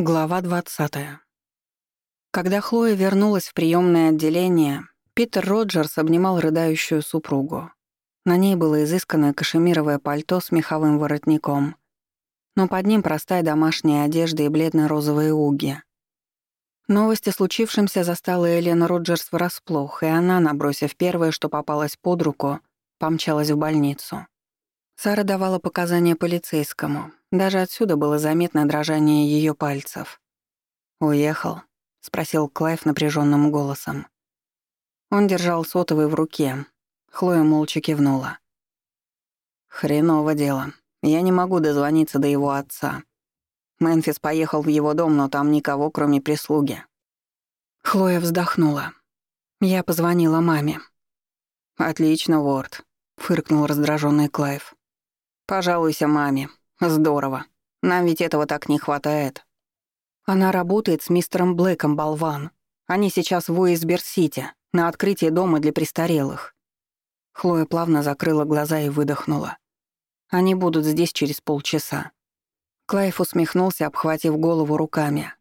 Глава 20. Когда Хлоя вернулась в приемное отделение, Питер Роджерс обнимал рыдающую супругу. На ней было изысканное кашемировое пальто с меховым воротником, но под ним простая домашняя одежда и бледно-розовые уги. Новость о случившемся застала Эллен Роджерс врасплох, и она, набросив первое, что попалось под руку, помчалась в больницу. Сара давала показания полицейскому. Даже отсюда было заметно дрожание ее пальцев. «Уехал?» — спросил Клайв напряженным голосом. Он держал сотовый в руке. Хлоя молча кивнула. «Хреново дело. Я не могу дозвониться до его отца. Мэнфис поехал в его дом, но там никого, кроме прислуги». Хлоя вздохнула. Я позвонила маме. «Отлично, Уорд», — фыркнул раздраженный Клайв. «Пожалуйся маме. Здорово. Нам ведь этого так не хватает». Она работает с мистером Блэком, болван. Они сейчас в Уэйсберг-Сити, на открытии дома для престарелых. Хлоя плавно закрыла глаза и выдохнула. Они будут здесь через полчаса. Клайв усмехнулся, обхватив голову руками.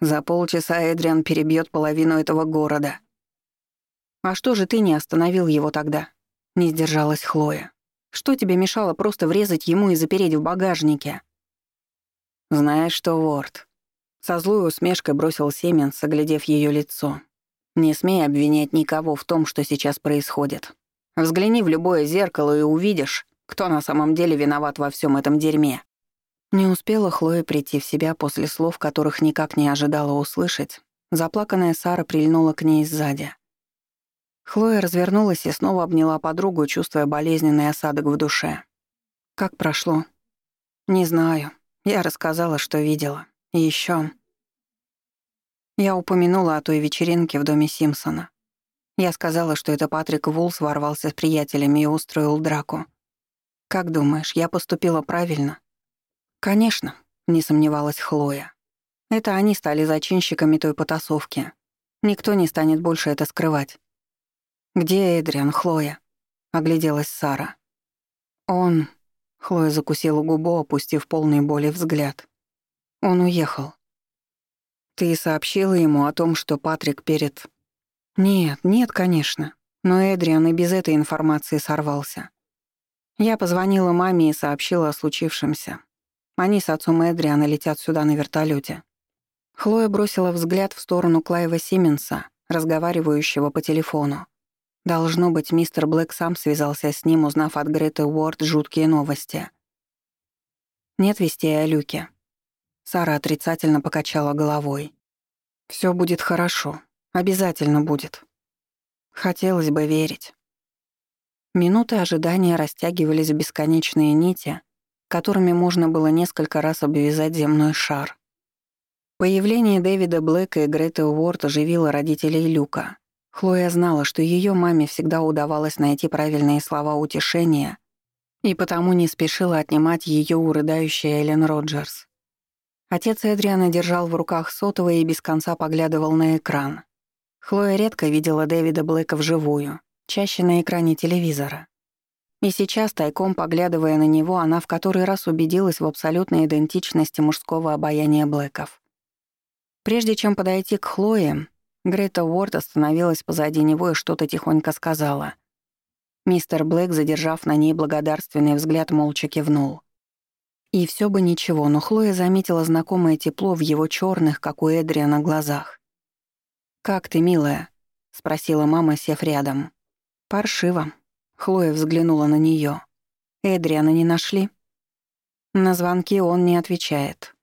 За полчаса Эдриан перебьет половину этого города. «А что же ты не остановил его тогда?» — не сдержалась Хлоя. Что тебе мешало просто врезать ему и запереть в багажнике?» «Знаешь что, Уорд?» Со злой усмешкой бросил Семенс, оглядев ее лицо. «Не смей обвинять никого в том, что сейчас происходит. Взгляни в любое зеркало и увидишь, кто на самом деле виноват во всем этом дерьме». Не успела Хлоя прийти в себя после слов, которых никак не ожидала услышать. Заплаканная Сара прильнула к ней сзади. Хлоя развернулась и снова обняла подругу, чувствуя болезненный осадок в душе. «Как прошло?» «Не знаю. Я рассказала, что видела. И ещё...» Я упомянула о той вечеринке в доме Симпсона. Я сказала, что это Патрик Вулс ворвался с приятелями и устроил драку. «Как думаешь, я поступила правильно?» «Конечно», — не сомневалась Хлоя. «Это они стали зачинщиками той потасовки. Никто не станет больше это скрывать. «Где Эдриан, Хлоя?» — огляделась Сара. «Он...» — Хлоя закусила губу, опустив полный боли взгляд. «Он уехал». «Ты сообщила ему о том, что Патрик перед...» «Нет, нет, конечно. Но Эдриан и без этой информации сорвался. Я позвонила маме и сообщила о случившемся. Они с отцом Эдриана летят сюда на вертолете. Хлоя бросила взгляд в сторону Клайва Сименса, разговаривающего по телефону. Должно быть, мистер Блэк сам связался с ним, узнав от Греты Уорд жуткие новости. Нет вестей о Люке. Сара отрицательно покачала головой. Все будет хорошо. Обязательно будет. Хотелось бы верить. Минуты ожидания растягивались в бесконечные нити, которыми можно было несколько раз обвязать земной шар. Появление Дэвида Блэка и Греты Уорд оживило родителей Люка. Хлоя знала, что ее маме всегда удавалось найти правильные слова утешения, и потому не спешила отнимать ее у рыдающей Эллен Роджерс. Отец Эдриана держал в руках сотовый и без конца поглядывал на экран. Хлоя редко видела Дэвида Блэка вживую, чаще на экране телевизора. И сейчас, тайком поглядывая на него, она в который раз убедилась в абсолютной идентичности мужского обаяния Блэков. Прежде чем подойти к Хлое, Грета Уорд остановилась позади него и что-то тихонько сказала. Мистер Блэк, задержав на ней благодарственный взгляд, молча кивнул. И все бы ничего, но Хлоя заметила знакомое тепло в его черных, как у Эдриана, глазах. «Как ты, милая?» — спросила мама, сев рядом. «Паршиво». Хлоя взглянула на нее. «Эдриана не нашли?» На звонки он не отвечает.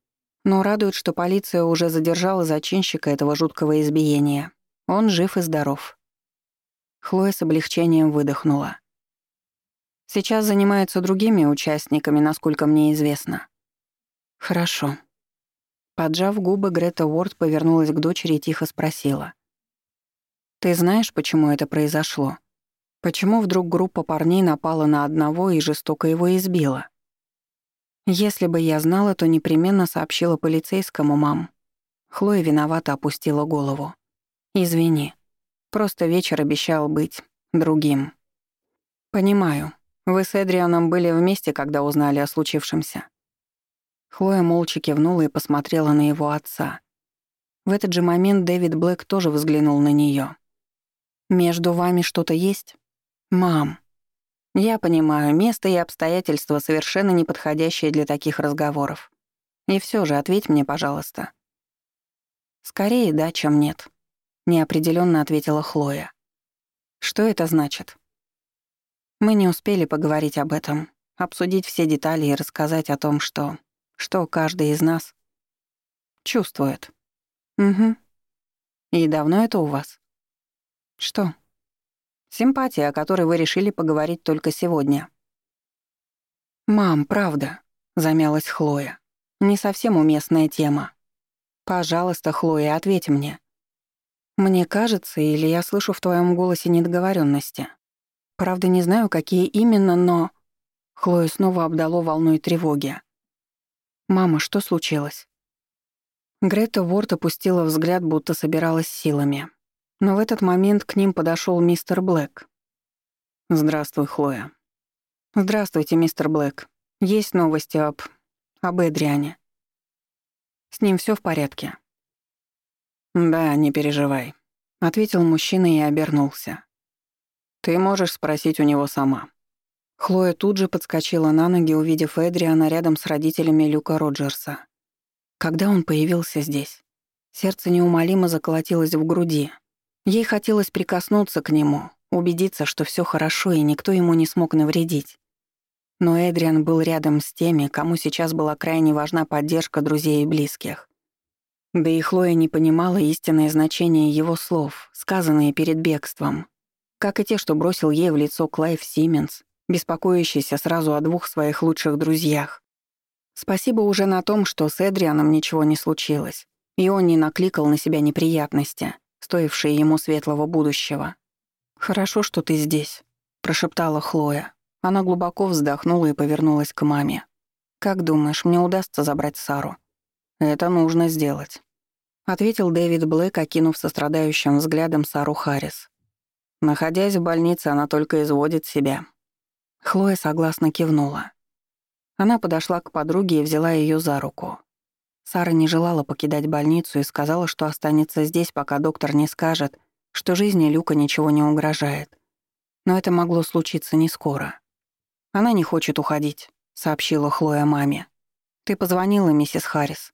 Но радует, что полиция уже задержала зачинщика этого жуткого избиения. Он жив и здоров. Хлоя с облегчением выдохнула. Сейчас занимаются другими участниками, насколько мне известно. Хорошо. Поджав губы, Грета Уорд повернулась к дочери и тихо спросила. «Ты знаешь, почему это произошло? Почему вдруг группа парней напала на одного и жестоко его избила?» Если бы я знала, то непременно сообщила полицейскому, мам. Хлоя виновато опустила голову. Извини. Просто вечер обещал быть другим. Понимаю. Вы с Эдрианом были вместе, когда узнали о случившемся. Хлоя молча кивнула и посмотрела на его отца. В этот же момент Дэвид Блэк тоже взглянул на нее. «Между вами что-то есть?» «Мам». «Я понимаю, место и обстоятельства совершенно неподходящие для таких разговоров. И все же ответь мне, пожалуйста». «Скорее да, чем нет», — неопределенно ответила Хлоя. «Что это значит?» Мы не успели поговорить об этом, обсудить все детали и рассказать о том, что... что каждый из нас чувствует. Угу. И давно это у вас? Что? Симпатия, о которой вы решили поговорить только сегодня. «Мам, правда», — замялась Хлоя. «Не совсем уместная тема. Пожалуйста, Хлоя, ответь мне. Мне кажется, или я слышу в твоем голосе недоговоренности. Правда, не знаю, какие именно, но...» Хлоя снова обдало волной тревоги. «Мама, что случилось?» Грета Ворд опустила взгляд, будто собиралась силами. Но в этот момент к ним подошел мистер Блэк. «Здравствуй, Хлоя». «Здравствуйте, мистер Блэк. Есть новости об... об Эдриане. С ним все в порядке?» «Да, не переживай», — ответил мужчина и обернулся. «Ты можешь спросить у него сама». Хлоя тут же подскочила на ноги, увидев Эдриана рядом с родителями Люка Роджерса. Когда он появился здесь, сердце неумолимо заколотилось в груди. Ей хотелось прикоснуться к нему, убедиться, что все хорошо и никто ему не смог навредить. Но Эдриан был рядом с теми, кому сейчас была крайне важна поддержка друзей и близких. Да и Хлоя не понимала истинное значение его слов, сказанные перед бегством, как и те, что бросил ей в лицо Клайв Сименс, беспокоящийся сразу о двух своих лучших друзьях. Спасибо уже на том, что с Эдрианом ничего не случилось, и он не накликал на себя неприятности, стоившие ему светлого будущего. «Хорошо, что ты здесь», — прошептала Хлоя. Она глубоко вздохнула и повернулась к маме. «Как думаешь, мне удастся забрать Сару?» «Это нужно сделать», — ответил Дэвид Блэк, окинув сострадающим взглядом Сару Харрис. «Находясь в больнице, она только изводит себя». Хлоя согласно кивнула. Она подошла к подруге и взяла ее за руку. Сара не желала покидать больницу и сказала, что останется здесь, пока доктор не скажет, что жизни Люка ничего не угрожает. Но это могло случиться не скоро. «Она не хочет уходить», — сообщила Хлоя маме. «Ты позвонила, миссис Харрис?»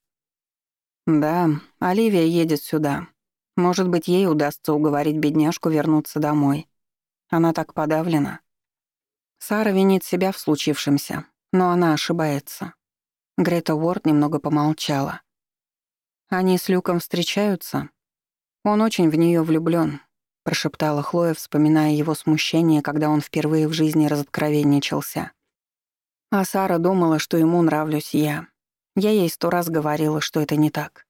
«Да, Оливия едет сюда. Может быть, ей удастся уговорить бедняжку вернуться домой. Она так подавлена». Сара винит себя в случившемся, но она ошибается. Грета Уорд немного помолчала. Они с Люком встречаются? Он очень в нее влюблён, прошептала Хлоя, вспоминая его смущение, когда он впервые в жизни разоткровенничался. А Сара думала, что ему нравлюсь я. Я ей сто раз говорила, что это не так.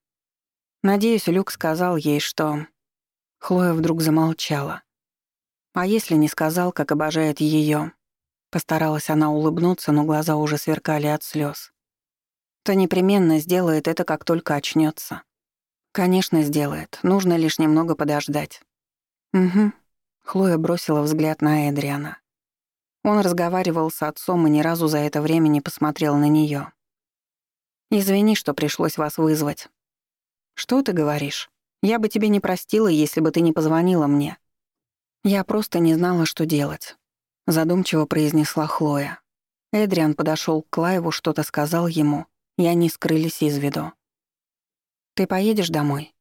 Надеюсь, Люк сказал ей, что... Хлоя вдруг замолчала. А если не сказал, как обожает ее, Постаралась она улыбнуться, но глаза уже сверкали от слез. То непременно сделает это, как только очнется. Конечно, сделает. Нужно лишь немного подождать. Угу. Хлоя бросила взгляд на Эдриана. Он разговаривал с отцом и ни разу за это время не посмотрел на нее. «Извини, что пришлось вас вызвать». «Что ты говоришь? Я бы тебе не простила, если бы ты не позвонила мне. Я просто не знала, что делать задумчиво произнесла Хлоя. Эдриан подошел к Клайву, что-то сказал ему, и они скрылись из виду. «Ты поедешь домой?»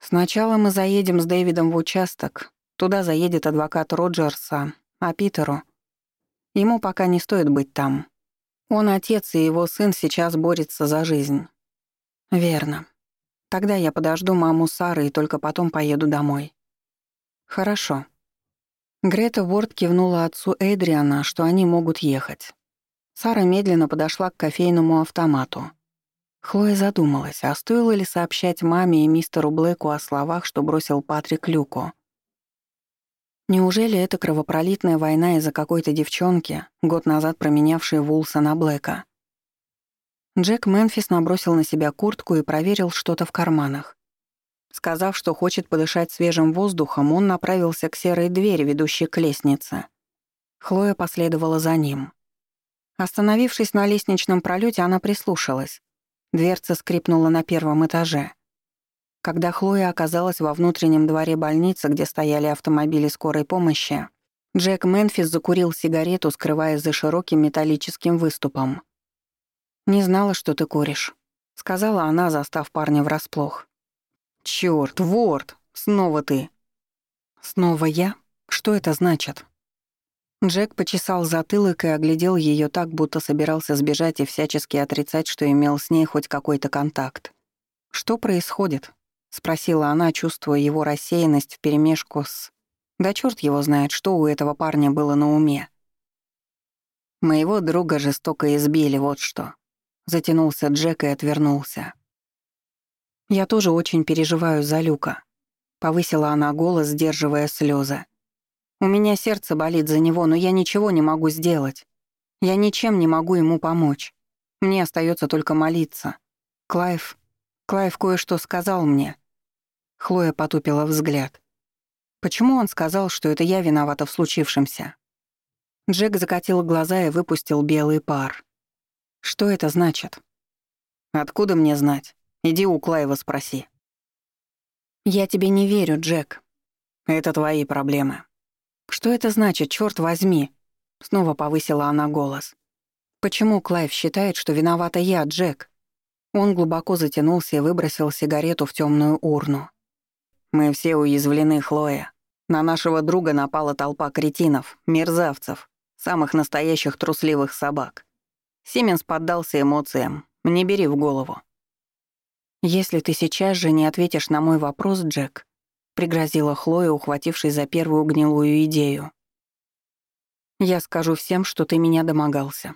«Сначала мы заедем с Дэвидом в участок. Туда заедет адвокат Роджерса, а Питеру... Ему пока не стоит быть там. Он отец, и его сын сейчас борется за жизнь». «Верно. Тогда я подожду маму Сары и только потом поеду домой». «Хорошо», Грета Ворд кивнула отцу Эдриана, что они могут ехать. Сара медленно подошла к кофейному автомату. Хлоя задумалась, а стоило ли сообщать маме и мистеру Блэку о словах, что бросил Патрик Люку. Неужели это кровопролитная война из-за какой-то девчонки, год назад променявшей Вулса на Блэка? Джек Мемфис набросил на себя куртку и проверил что-то в карманах. Сказав, что хочет подышать свежим воздухом, он направился к серой двери, ведущей к лестнице. Хлоя последовала за ним. Остановившись на лестничном пролете, она прислушалась. Дверца скрипнула на первом этаже. Когда Хлоя оказалась во внутреннем дворе больницы, где стояли автомобили скорой помощи, Джек Мэнфис закурил сигарету, скрываясь за широким металлическим выступом. «Не знала, что ты куришь», — сказала она, застав парня врасплох. «Чёрт, Ворд! Снова ты!» «Снова я? Что это значит?» Джек почесал затылок и оглядел ее так, будто собирался сбежать и всячески отрицать, что имел с ней хоть какой-то контакт. «Что происходит?» — спросила она, чувствуя его рассеянность вперемешку с... Да черт его знает, что у этого парня было на уме. «Моего друга жестоко избили, вот что». Затянулся Джек и отвернулся. «Я тоже очень переживаю за Люка», — повысила она голос, сдерживая слезы. У меня сердце болит за него, но я ничего не могу сделать. Я ничем не могу ему помочь. Мне остается только молиться. Клайв... Клайв кое-что сказал мне. Хлоя потупила взгляд. Почему он сказал, что это я виновата в случившемся? Джек закатил глаза и выпустил белый пар. Что это значит? Откуда мне знать? Иди у Клайва спроси. Я тебе не верю, Джек. Это твои проблемы. «Что это значит, черт возьми?» Снова повысила она голос. «Почему Клайв считает, что виновата я, Джек?» Он глубоко затянулся и выбросил сигарету в темную урну. «Мы все уязвлены, Хлоя. На нашего друга напала толпа кретинов, мерзавцев, самых настоящих трусливых собак. Сименс поддался эмоциям. Не бери в голову». «Если ты сейчас же не ответишь на мой вопрос, Джек, — пригрозила Хлоя, ухватившись за первую гнилую идею. «Я скажу всем, что ты меня домогался».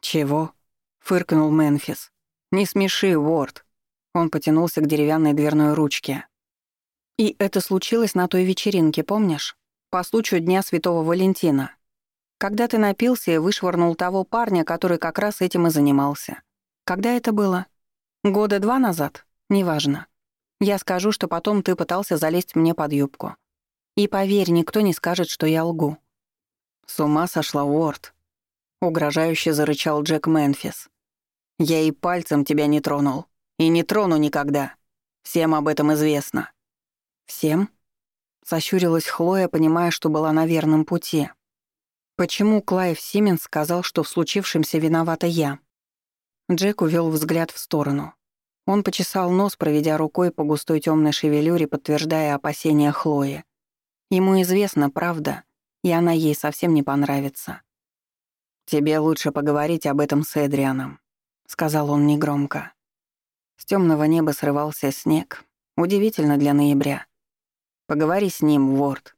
«Чего?» — фыркнул Мемфис. «Не смеши, Уорд». Он потянулся к деревянной дверной ручке. «И это случилось на той вечеринке, помнишь? По случаю Дня Святого Валентина. Когда ты напился и вышвырнул того парня, который как раз этим и занимался. Когда это было? Года два назад? Неважно. Я скажу, что потом ты пытался залезть мне под юбку. И поверь, никто не скажет, что я лгу». «С ума сошла Уорд», — угрожающе зарычал Джек Мэнфис. «Я и пальцем тебя не тронул. И не трону никогда. Всем об этом известно». «Всем?» — сощурилась Хлоя, понимая, что была на верном пути. «Почему Клайв Сименс сказал, что в случившемся виновата я?» Джек увел взгляд в сторону. Он почесал нос, проведя рукой по густой темной шевелюре, подтверждая опасения Хлои. Ему известна правда, и она ей совсем не понравится. «Тебе лучше поговорить об этом с Эдрианом», — сказал он негромко. С темного неба срывался снег. Удивительно для ноября. «Поговори с ним, Ворд».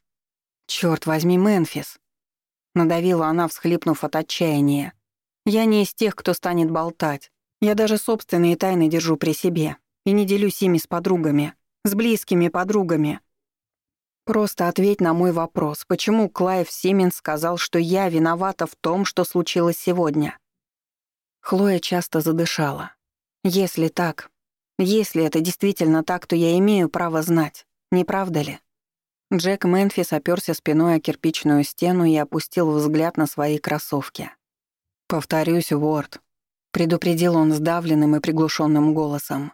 «Чёрт возьми, Мемфис!» Надавила она, всхлипнув от отчаяния. «Я не из тех, кто станет болтать. Я даже собственные тайны держу при себе и не делюсь ими с подругами, с близкими подругами. Просто ответь на мой вопрос, почему Клайв Сименс сказал, что я виновата в том, что случилось сегодня? Хлоя часто задышала. Если так, если это действительно так, то я имею право знать, не правда ли? Джек Мэнфис оперся спиной о кирпичную стену и опустил взгляд на свои кроссовки. «Повторюсь, Уорд, предупредил он сдавленным и приглушенным голосом.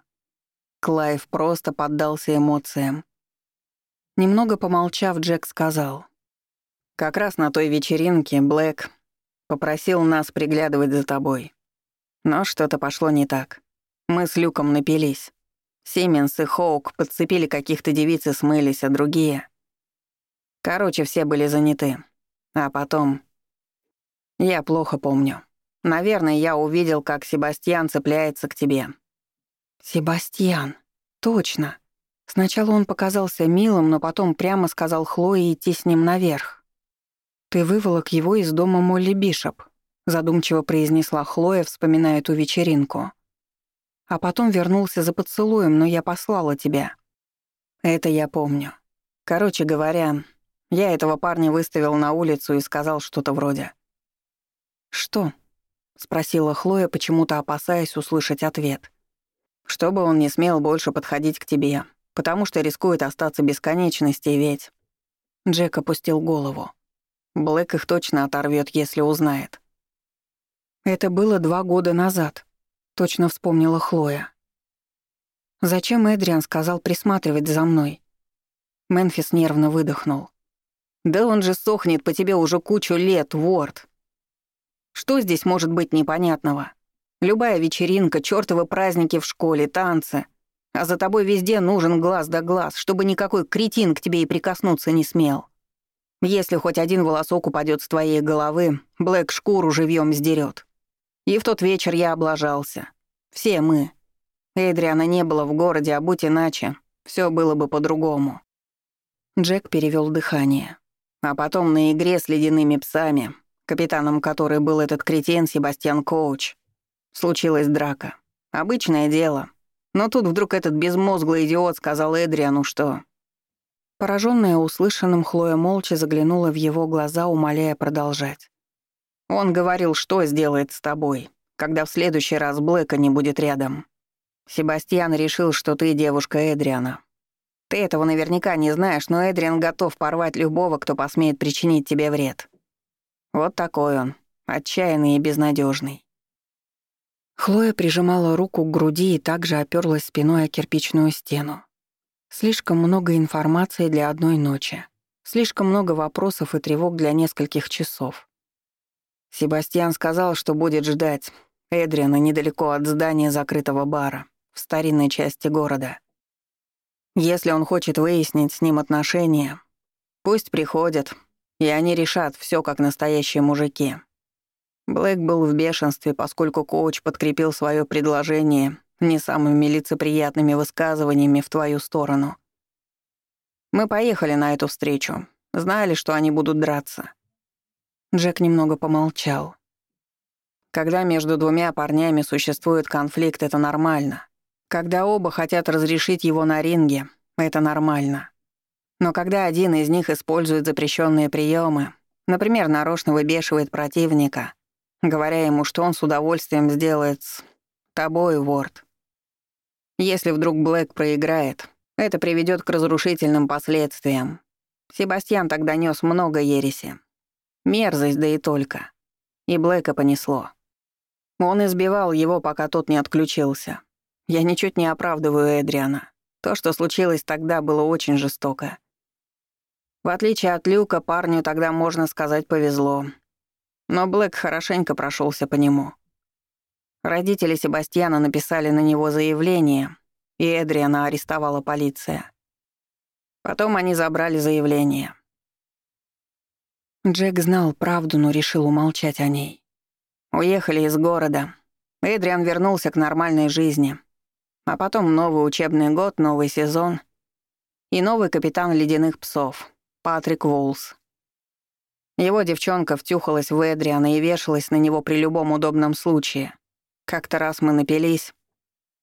Клайв просто поддался эмоциям. Немного помолчав, Джек сказал. «Как раз на той вечеринке Блэк попросил нас приглядывать за тобой. Но что-то пошло не так. Мы с Люком напились. Сименс и Хоук подцепили каких-то девиц и смылись, а другие... Короче, все были заняты. А потом... Я плохо помню. Наверное, я увидел, как Себастьян цепляется к тебе». «Себастьян. Точно. Сначала он показался милым, но потом прямо сказал Хлое идти с ним наверх. «Ты выволок его из дома Молли Бишоп», — задумчиво произнесла Хлоя, вспоминая ту вечеринку. «А потом вернулся за поцелуем, но я послала тебя». «Это я помню. Короче говоря, я этого парня выставил на улицу и сказал что-то вроде». «Что?» — спросила Хлоя, почему-то опасаясь услышать ответ. «Чтобы он не смел больше подходить к тебе, потому что рискует остаться бесконечности, ведь...» Джек опустил голову. Блэк их точно оторвет, если узнает. Это было два года назад, точно вспомнила Хлоя. Зачем Эдриан сказал присматривать за мной? Мемфис нервно выдохнул. Да он же сохнет по тебе уже кучу лет, Ворд. Что здесь может быть непонятного? Любая вечеринка, чёртовы праздники в школе, танцы. А за тобой везде нужен глаз да глаз, чтобы никакой кретин к тебе и прикоснуться не смел. Если хоть один волосок упадет с твоей головы, Блэк шкуру живьем сдерет. И в тот вечер я облажался. Все мы. Эдриана не было в городе, а будь иначе, все было бы по-другому. Джек перевел дыхание. А потом на игре с ледяными псами, капитаном которой был этот кретин Себастьян Коуч, случилась драка. Обычное дело. Но тут вдруг этот безмозглый идиот сказал Эдриану, что Пораженная услышанным, Хлоя молча заглянула в его глаза, умоляя продолжать. «Он говорил, что сделает с тобой, когда в следующий раз Блэка не будет рядом. Себастьян решил, что ты девушка Эдриана. Ты этого наверняка не знаешь, но Эдриан готов порвать любого, кто посмеет причинить тебе вред. Вот такой он, отчаянный и безнадежный. Хлоя прижимала руку к груди и также оперлась спиной о кирпичную стену. Слишком много информации для одной ночи. Слишком много вопросов и тревог для нескольких часов. Себастьян сказал, что будет ждать Эдриана недалеко от здания закрытого бара, в старинной части города. Если он хочет выяснить с ним отношения, пусть приходят, и они решат все как настоящие мужики. Блэк был в бешенстве, поскольку коуч подкрепил свое предложение не самыми лицеприятными высказываниями в твою сторону. Мы поехали на эту встречу, знали, что они будут драться. Джек немного помолчал. Когда между двумя парнями существует конфликт, это нормально. Когда оба хотят разрешить его на ринге, это нормально. Но когда один из них использует запрещенные приемы, например, нарочно выбешивает противника, говоря ему, что он с удовольствием сделает с тобой, Ворд, если вдруг Блэк проиграет, это приведет к разрушительным последствиям. Себастьян тогда нес много ереси. Мерзость, да и только. И Блэка понесло. Он избивал его, пока тот не отключился. Я ничуть не оправдываю Эдриана. То, что случилось тогда, было очень жестоко. В отличие от Люка, парню тогда, можно сказать, повезло. Но Блэк хорошенько прошелся по нему. Родители Себастьяна написали на него заявление, и Эдриана арестовала полиция. Потом они забрали заявление. Джек знал правду, но решил умолчать о ней. Уехали из города. Эдриан вернулся к нормальной жизни. А потом новый учебный год, новый сезон и новый капитан ледяных псов, Патрик Волс. Его девчонка втюхалась в Эдриана и вешалась на него при любом удобном случае — как-то раз мы напились,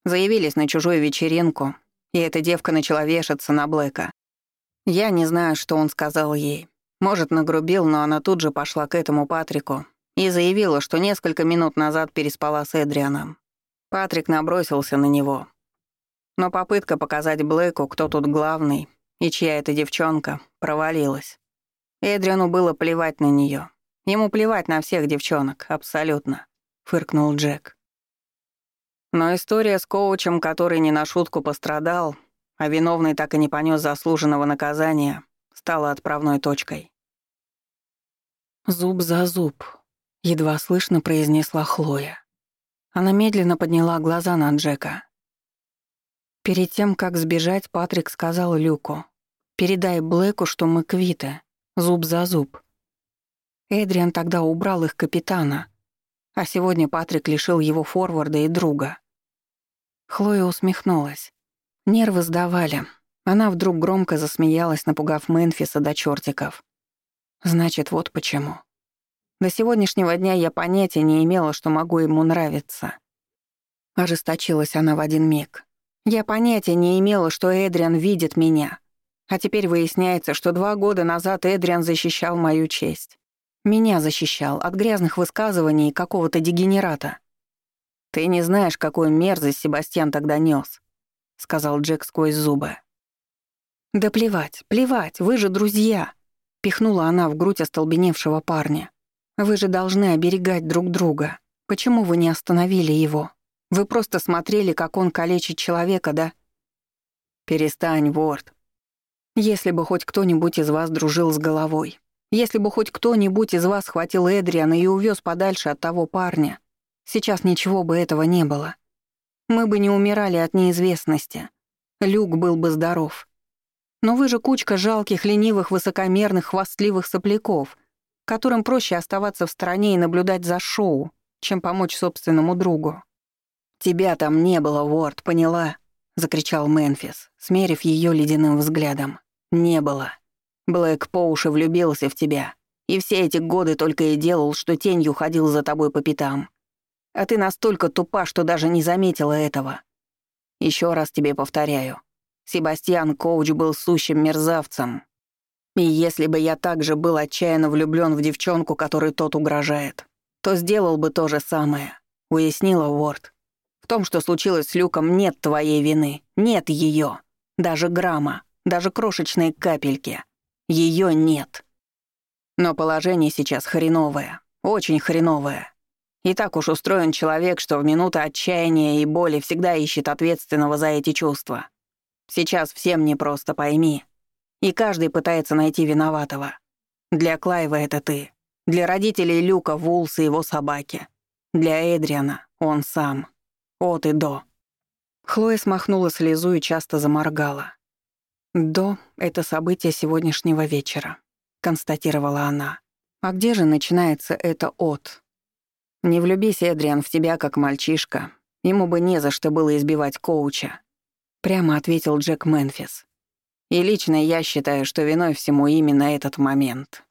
заявились на чужую вечеринку, и эта девка начала вешаться на Блэка. Я не знаю, что он сказал ей. Может, нагрубил, но она тут же пошла к этому Патрику и заявила, что несколько минут назад переспала с Эдрианом. Патрик набросился на него. Но попытка показать Блэку, кто тут главный и чья это девчонка, провалилась. Эдриану было плевать на нее. Ему плевать на всех девчонок, абсолютно, фыркнул Джек. Но история с коучем, который не на шутку пострадал, а виновный так и не понес заслуженного наказания, стала отправной точкой. «Зуб за зуб», — едва слышно произнесла Хлоя. Она медленно подняла глаза на Джека. Перед тем, как сбежать, Патрик сказал Люку, «Передай Блэку, что мы квиты, зуб за зуб». Эдриан тогда убрал их капитана, а сегодня Патрик лишил его форварда и друга. Хлоя усмехнулась. Нервы сдавали. Она вдруг громко засмеялась, напугав Мэнфиса до чертиков. Значит, вот почему. До сегодняшнего дня я понятия не имела, что могу ему нравиться. Ожесточилась она в один миг. Я понятия не имела, что Эдриан видит меня. А теперь выясняется, что два года назад Эдриан защищал мою честь. Меня защищал от грязных высказываний какого-то дегенерата. «Ты не знаешь, какую мерзость Себастьян тогда нес, сказал Джек сквозь зубы. «Да плевать, плевать, вы же друзья!» — пихнула она в грудь остолбеневшего парня. «Вы же должны оберегать друг друга. Почему вы не остановили его? Вы просто смотрели, как он калечит человека, да? Перестань, Ворд. Если бы хоть кто-нибудь из вас дружил с головой, если бы хоть кто-нибудь из вас схватил Эдриана и увез подальше от того парня, сейчас ничего бы этого не было. Мы бы не умирали от неизвестности. Люк был бы здоров. Но вы же кучка жалких, ленивых, высокомерных, хвастливых сопляков, которым проще оставаться в стороне и наблюдать за шоу, чем помочь собственному другу. «Тебя там не было, Уорд, поняла?» — закричал Мемфис, смерив ее ледяным взглядом. «Не было. Блэк по уши влюбился в тебя, и все эти годы только и делал, что тенью ходил за тобой по пятам. А ты настолько тупа, что даже не заметила этого. Еще раз тебе повторяю. Себастьян Коуч был сущим мерзавцем. И если бы я также был отчаянно влюблен в девчонку, которой тот угрожает, то сделал бы то же самое, уяснила Уорд. В том, что случилось с Люком, нет твоей вины, нет ее, даже грамма, даже крошечной капельки. Ее нет. Но положение сейчас хреновое, очень хреновое. И так уж устроен человек, что в минуты отчаяния и боли всегда ищет ответственного за эти чувства. Сейчас всем непросто, пойми. И каждый пытается найти виноватого. Для Клайва это ты. Для родителей Люка Вулс и его собаки. Для Эдриана он сам. От и до. Хлоя смахнула слезу и часто заморгала. «До — это событие сегодняшнего вечера», — констатировала она. «А где же начинается это «от»?» Не влюбись, Эдриан, в тебя как мальчишка. Ему бы не за что было избивать коуча. Прямо ответил Джек Мэнфис. И лично я считаю, что виной всему именно этот момент.